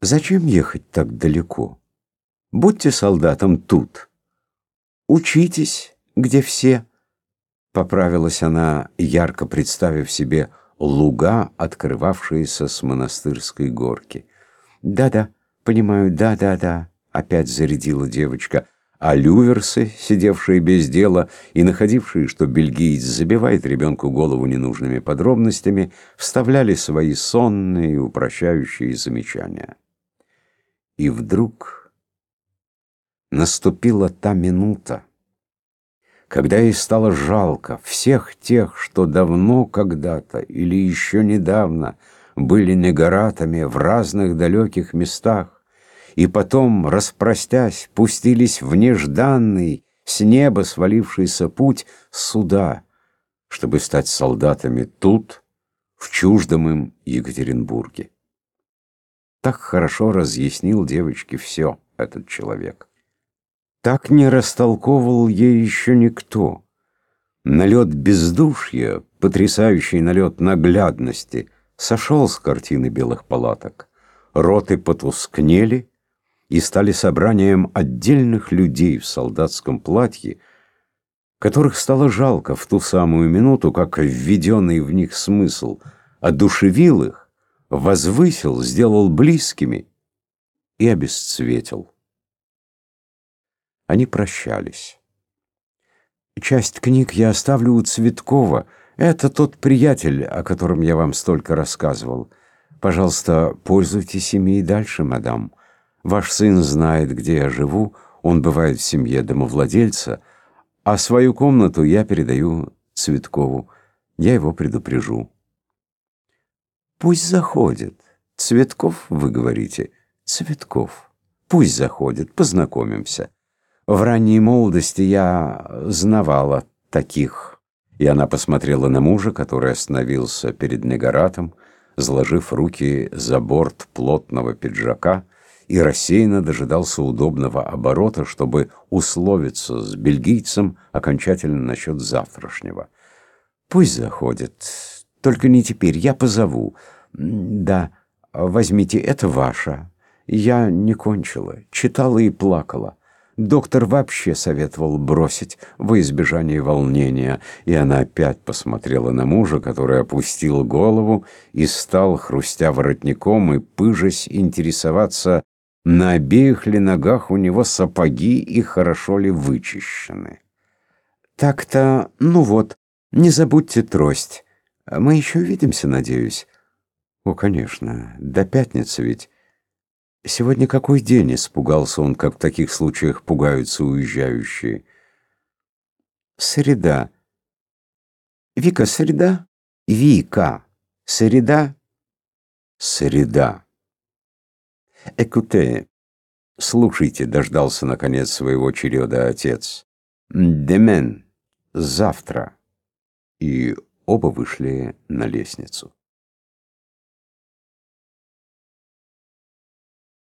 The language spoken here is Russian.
Зачем ехать так далеко? Будьте солдатом тут. Учитесь, где все. Поправилась она, ярко представив себе луга, открывавшиеся с монастырской горки. «Да-да, понимаю, да-да-да», — опять зарядила девочка. А люверсы, сидевшие без дела и находившие, что бельгиец забивает ребенку голову ненужными подробностями, вставляли свои сонные и упрощающие замечания. И вдруг наступила та минута, когда ей стало жалко всех тех, что давно когда-то или еще недавно были негоратами в разных далеких местах, и потом, распростясь, пустились в нежданный, с неба свалившийся путь суда, чтобы стать солдатами тут, в чуждом им Екатеринбурге. Так хорошо разъяснил девочке все этот человек. Так не растолковывал ей еще никто. Налет бездушья, потрясающий налет наглядности, сошел с картины белых палаток. Роты потускнели и стали собранием отдельных людей в солдатском платье, которых стало жалко в ту самую минуту, как введенный в них смысл одушевил их, возвысил, сделал близкими и обесцветил. Они прощались. Часть книг я оставлю у Цветкова. Это тот приятель, о котором я вам столько рассказывал. Пожалуйста, пользуйтесь ими и дальше, мадам. Ваш сын знает, где я живу, он бывает в семье домовладельца, а свою комнату я передаю Цветкову. Я его предупрежу. Пусть заходит. Цветков, вы говорите? Цветков. Пусть заходит, познакомимся. В ранней молодости я знавала таких. И она посмотрела на мужа, который остановился перед Негоратом, заложив руки за борт плотного пиджака и рассеянно дожидался удобного оборота, чтобы условиться с бельгийцем окончательно насчет завтрашнего. «Пусть заходит, только не теперь, я позову. Да, возьмите, это ваше. Я не кончила, читала и плакала». Доктор вообще советовал бросить во избежание волнения, и она опять посмотрела на мужа, который опустил голову и стал, хрустя воротником и пыжась, интересоваться, на обеих ли ногах у него сапоги и хорошо ли вычищены. «Так-то, ну вот, не забудьте трость. Мы еще увидимся, надеюсь?» «О, конечно, до пятницы ведь». Сегодня какой день? Испугался он, как в таких случаях пугаются уезжающие. Среда. Вика, среда? Вика. Среда? Среда. Экуте. Слушайте, дождался наконец своего череда отец. Демен. Завтра. И оба вышли на лестницу.